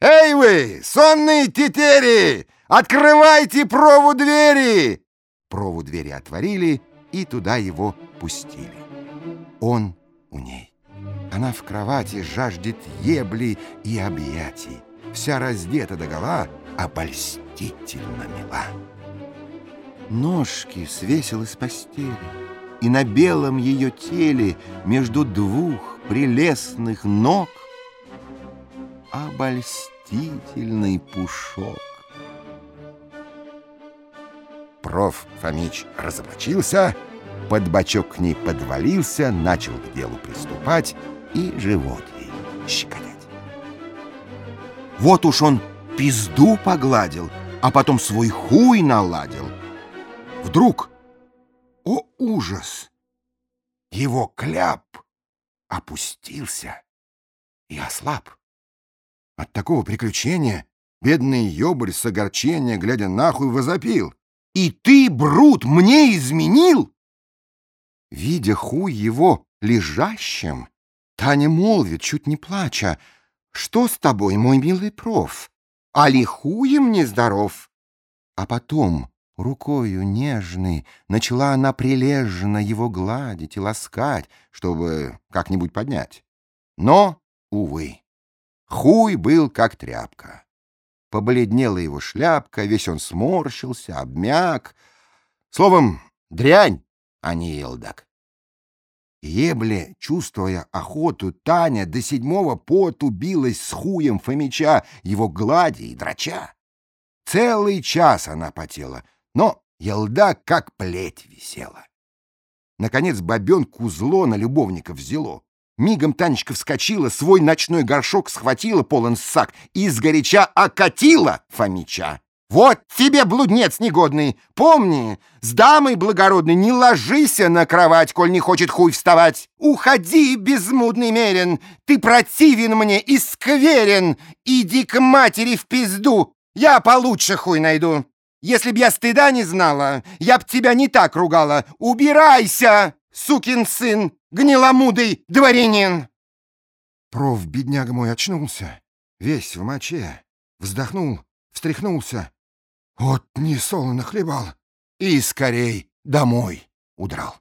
Эй вы, сонные тетери, открывайте прову двери! Прову двери отворили и туда его пустили. Он у ней. Она в кровати жаждет ебли и объятий. Вся раздета догола, обольстительно мила. Ножки свесил из постели, и на белом ее теле между двух прелестных ног обольстительный пушок. Проф. Фомич разоблачился, под бочок к ней подвалился, начал к делу приступать и живот ей щекотать. Вот уж он пизду погладил, а потом свой хуй наладил. Вдруг, о ужас, его кляп опустился и ослаб. От такого приключения бедный ёбарь с огорчения, глядя нахуй, возопил. «И ты, Брут, мне изменил?» Видя хуй его лежащим, Таня молвит, чуть не плача, «Что с тобой, мой милый проф? Али хуем нездоров?» А потом, рукою нежной, начала она прилежно его гладить и ласкать, чтобы как-нибудь поднять. Но, увы, хуй был как тряпка. Побледнела его шляпка, весь он сморщился, обмяк. Словом, дрянь, а не елдак. Ебле, чувствуя охоту, Таня до седьмого поту билась с хуем Фомича, его глади и драча. Целый час она потела, но елда как плеть висела. Наконец бабенку зло на любовника взяло. Мигом Танечка вскочила, свой ночной горшок схватила полон сак и сгоряча окатила Фомича. «Вот тебе, блуднец негодный! Помни, с дамой благородной не ложися на кровать, коль не хочет хуй вставать! Уходи, безмудный мерен! Ты противен мне и скверен! Иди к матери в пизду! Я получше хуй найду! Если б я стыда не знала, я б тебя не так ругала! Убирайся, сукин сын, гниломудый дворянин!» Проф, бедняга мой, очнулся, весь в моче, вздохнул, встряхнулся, вот не солоно хлебал. И скорей домой удрал.